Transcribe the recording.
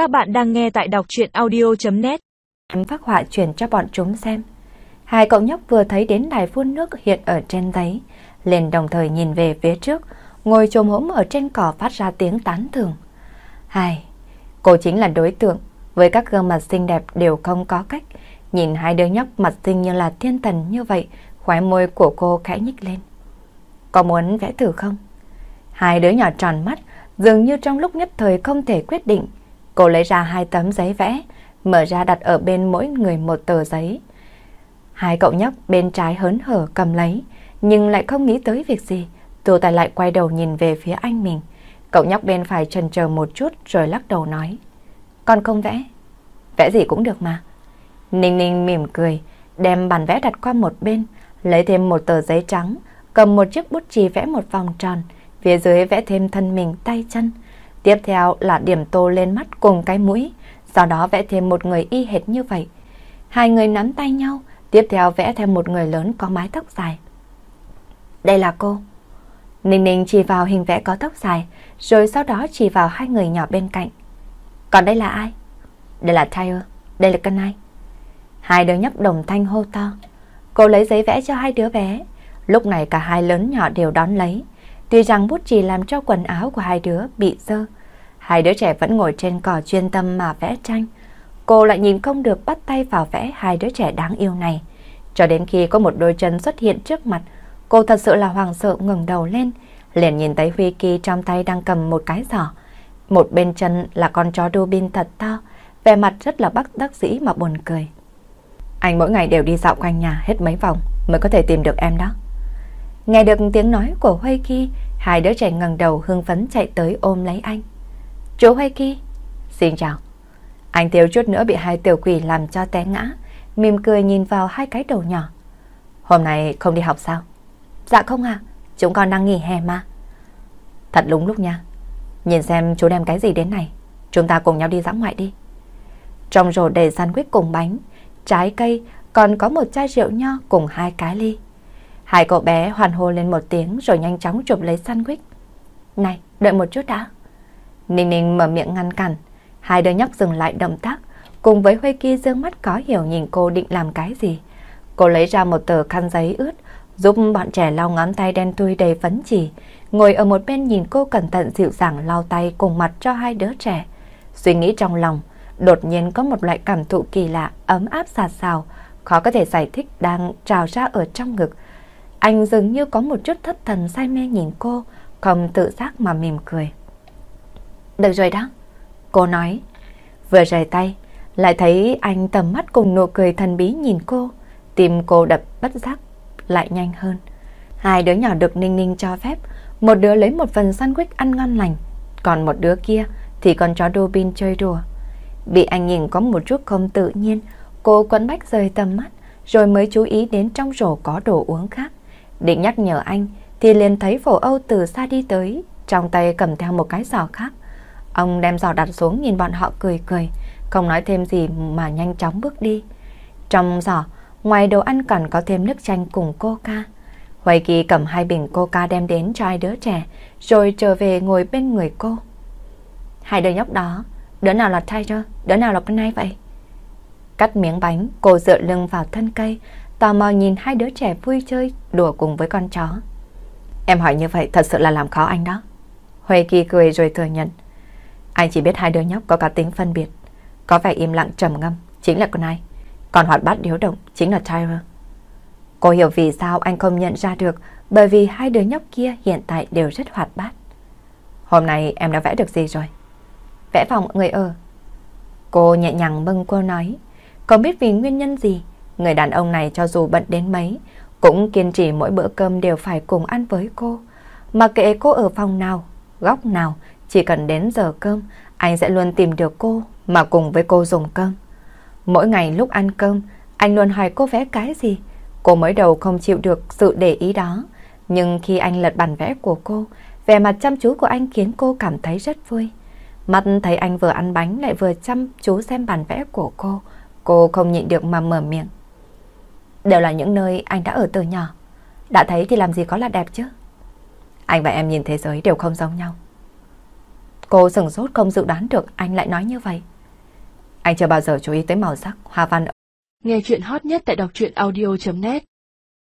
Các bạn đang nghe tại đọc chuyện audio.net Phát họa chuyển cho bọn chúng xem. Hai cậu nhóc vừa thấy đến đài phun nước hiện ở trên giấy, liền đồng thời nhìn về phía trước, ngồi trồm hỗn ở trên cỏ phát ra tiếng tán thưởng. Hai, cô chính là đối tượng, với các gương mặt xinh đẹp đều không có cách. Nhìn hai đứa nhóc mặt xinh như là thiên thần như vậy, khóe môi của cô khẽ nhích lên. Có muốn vẽ thử không? Hai đứa nhỏ tròn mắt, dường như trong lúc nhất thời không thể quyết định. Cô lấy ra hai tấm giấy vẽ, mở ra đặt ở bên mỗi người một tờ giấy. Hai cậu nhóc bên trái hớn hở cầm lấy, nhưng lại không nghĩ tới việc gì. Tô Tài lại quay đầu nhìn về phía anh mình. Cậu nhóc bên phải chần chờ một chút rồi lắc đầu nói. Con không vẽ. Vẽ gì cũng được mà. Ninh Ninh mỉm cười, đem bản vẽ đặt qua một bên, lấy thêm một tờ giấy trắng, cầm một chiếc bút chì vẽ một vòng tròn, phía dưới vẽ thêm thân mình tay chân. Tiếp theo là điểm tô lên mắt cùng cái mũi, sau đó vẽ thêm một người y hệt như vậy. Hai người nắm tay nhau, tiếp theo vẽ thêm một người lớn có mái tóc dài. Đây là cô. Ninh Ninh chỉ vào hình vẽ có tóc dài, rồi sau đó chỉ vào hai người nhỏ bên cạnh. Còn đây là ai? Đây là Tyler, đây là Cân Ai. Hai đứa nhóc đồng thanh hô to. Cô lấy giấy vẽ cho hai đứa bé. Lúc này cả hai lớn nhỏ đều đón lấy. Tuy rằng bút chì làm cho quần áo của hai đứa bị dơ, hai đứa trẻ vẫn ngồi trên cỏ chuyên tâm mà vẽ tranh. Cô lại nhìn không được bắt tay vào vẽ hai đứa trẻ đáng yêu này. Cho đến khi có một đôi chân xuất hiện trước mặt, cô thật sự là hoàng sợ ngừng đầu lên, liền nhìn thấy Huy Kỳ trong tay đang cầm một cái giỏ. Một bên chân là con chó đô bin thật to, vẻ mặt rất là bắt đắc dĩ mà buồn cười. Anh mỗi ngày đều đi dạo quanh nhà hết mấy vòng mới có thể tìm được em đó. Nghe được tiếng nói của Huy Ki, hai đứa trẻ ngẩng đầu hưng phấn chạy tới ôm lấy anh. Chú Huy Ki, xin chào. Anh thiếu chút nữa bị hai tiểu quỷ làm cho té ngã, mỉm cười nhìn vào hai cái đầu nhỏ. Hôm nay không đi học sao? Dạ không ạ, chúng con đang nghỉ hè mà. Thật đúng lúc nha. Nhìn xem chú đem cái gì đến này, chúng ta cùng nhau đi dã ngoại đi. Trong rổ đầy sandwich cùng bánh, trái cây, còn có một chai rượu nho cùng hai cái ly. Hai cậu bé hoàn hô lên một tiếng rồi nhanh chóng chụp lấy sandwich. Này, đợi một chút đã. Ninh Ninh mở miệng ngăn cản. Hai đứa nhóc dừng lại động tác, cùng với Huê Kỳ dương mắt có hiểu nhìn cô định làm cái gì. Cô lấy ra một tờ khăn giấy ướt, giúp bọn trẻ lau ngón tay đen tui đầy phấn chỉ, ngồi ở một bên nhìn cô cẩn thận dịu dàng lau tay cùng mặt cho hai đứa trẻ. Suy nghĩ trong lòng, đột nhiên có một loại cảm thụ kỳ lạ, ấm áp sạt sào, khó có thể giải thích đang trào ra ở trong ngực. Anh dường như có một chút thất thần say mê nhìn cô, không tự giác mà mỉm cười. Được rồi đó, cô nói. Vừa rời tay, lại thấy anh tầm mắt cùng nụ cười thần bí nhìn cô, tim cô đập bất giác lại nhanh hơn. Hai đứa nhỏ được Ninh Ninh cho phép, một đứa lấy một phần sandwich ăn ngon lành, còn một đứa kia thì còn chó Robin chơi đùa. Bị anh nhìn có một chút không tự nhiên, cô quấn bách rời tầm mắt, rồi mới chú ý đến trong rổ có đồ uống khác. Định nhắc nhở anh, thì liền thấy phổ Âu từ xa đi tới, trong tay cầm theo một cái giỏ khác. Ông đem giỏ đặt xuống nhìn bọn họ cười cười, không nói thêm gì mà nhanh chóng bước đi. Trong giỏ, ngoài đồ ăn còn có thêm nước chanh cùng coca. Huệ Kỳ cầm hai bình coca đem đến cho hai đứa trẻ, rồi trở về ngồi bên người cô. Hai đứa nhóc đó, đứa nào là Tiger, đứa nào là con nai vậy? Cắt miếng bánh, cô dựa lưng vào thân cây, tò mò nhìn hai đứa trẻ vui chơi, đùa cùng với con chó. Em hỏi như vậy thật sự là làm khó anh đó. Huệ Kỳ cười rồi thừa nhận. Anh chỉ biết hai đứa nhóc có cá tính phân biệt. Có vẻ im lặng trầm ngâm, chính là con ai. Còn hoạt bát điếu động, chính là Tyler. Cô hiểu vì sao anh không nhận ra được, bởi vì hai đứa nhóc kia hiện tại đều rất hoạt bát. Hôm nay em đã vẽ được gì rồi? Vẽ phòng người ở. Cô nhẹ nhàng bâng cô nói, không biết vì nguyên nhân gì, người đàn ông này cho dù bận đến mấy, cũng kiên trì mỗi bữa cơm đều phải cùng ăn với cô. Mà kệ cô ở phòng nào, góc nào, chỉ cần đến giờ cơm, anh sẽ luôn tìm được cô mà cùng với cô dùng cơm. Mỗi ngày lúc ăn cơm, anh luôn hỏi cô vẽ cái gì. Cô mới đầu không chịu được sự để ý đó. Nhưng khi anh lật bản vẽ của cô, vẻ mặt chăm chú của anh khiến cô cảm thấy rất vui. Mắt thấy anh vừa ăn bánh lại vừa chăm chú xem bản vẽ của cô. Cô không nhịn được mà mở miệng. Đều là những nơi anh đã ở từ nhỏ. Đã thấy thì làm gì có là đẹp chứ. Anh và em nhìn thế giới đều không giống nhau. Cô sừng sốt không dự đoán được anh lại nói như vậy. Anh chưa bao giờ chú ý tới màu sắc, hoa văn. Nghe chuyện hot nhất tại đọc truyện audio.net